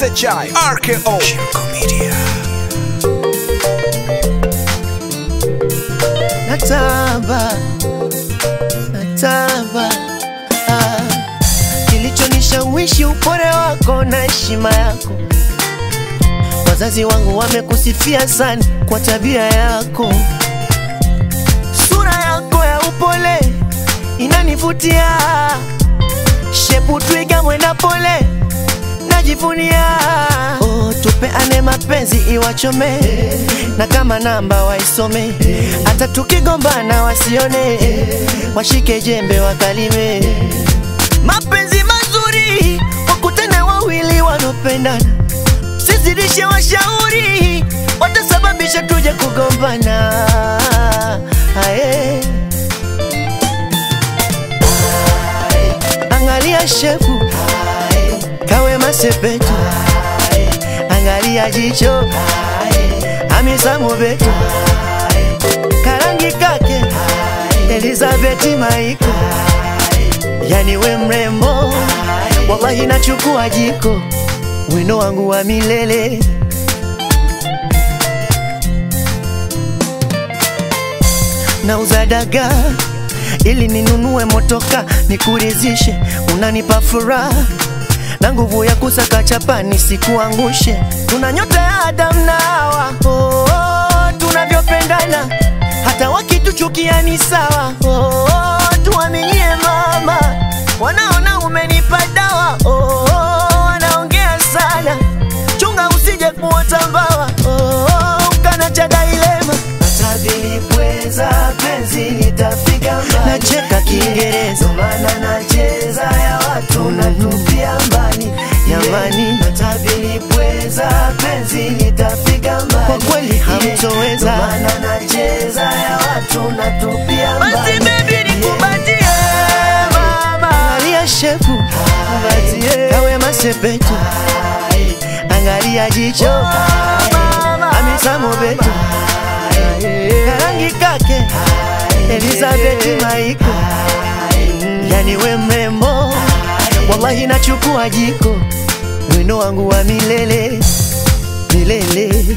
SHI RKO Shirko Media Nataba, nataba ah. Kilichonishawishi upore wako na heshima yako, wazazi wangu wamekusifia sana kwa tabia yako, sura yako ya upole inanivutia, shepu twiga mwenda pole najivunia. Oh, tupeane mapenzi iwachome, na kama namba waisome, hata tukigombana wasione, washike jembe wakalime. Mapenzi mazuri wakutane wawili wanopendana sizidishe washauri, watasababisha tuje kugombana. Aye. Angalia shefu kawe masepetu, angalia jicho. Hamisa Mobeto, karangi kake. Elizabeth Maiko, yani we mrembo, wallahi nachukua jiko, wino wangu wa milele. Nauza dagaa ili ninunue motoka. Nikurizishe, unanipa furaha na nguvu ya kusaka chapani sikuangushe. Tuna nyota ya Adam na Hawa, oh, oh, tunavyopendana hata wakituchukia ni sawa. Oh, oh, tuaminie mama, wanaona umenipa dawa. Oh, oh, wanaongea sana, chunga usije kuota mbawa. Oh, oh, ukana cha dilema, hata vilipweza penzi litafika mbali. Nacheka Kiingereza maana nacheza jamani, hata vilipweza penzi litafika mbali. Kwa kweli hamtoweza. Maana nacheza ya watu natupia mbali. Basi baby nikubatie mama, angalia shefu kawe masepetu, angalia jicho. Mama, amisamo betu. Karangi kake. Elizabeth Maiko, yani we mrembo, wallahi nachukua jiko, wino wangu wa milele milele.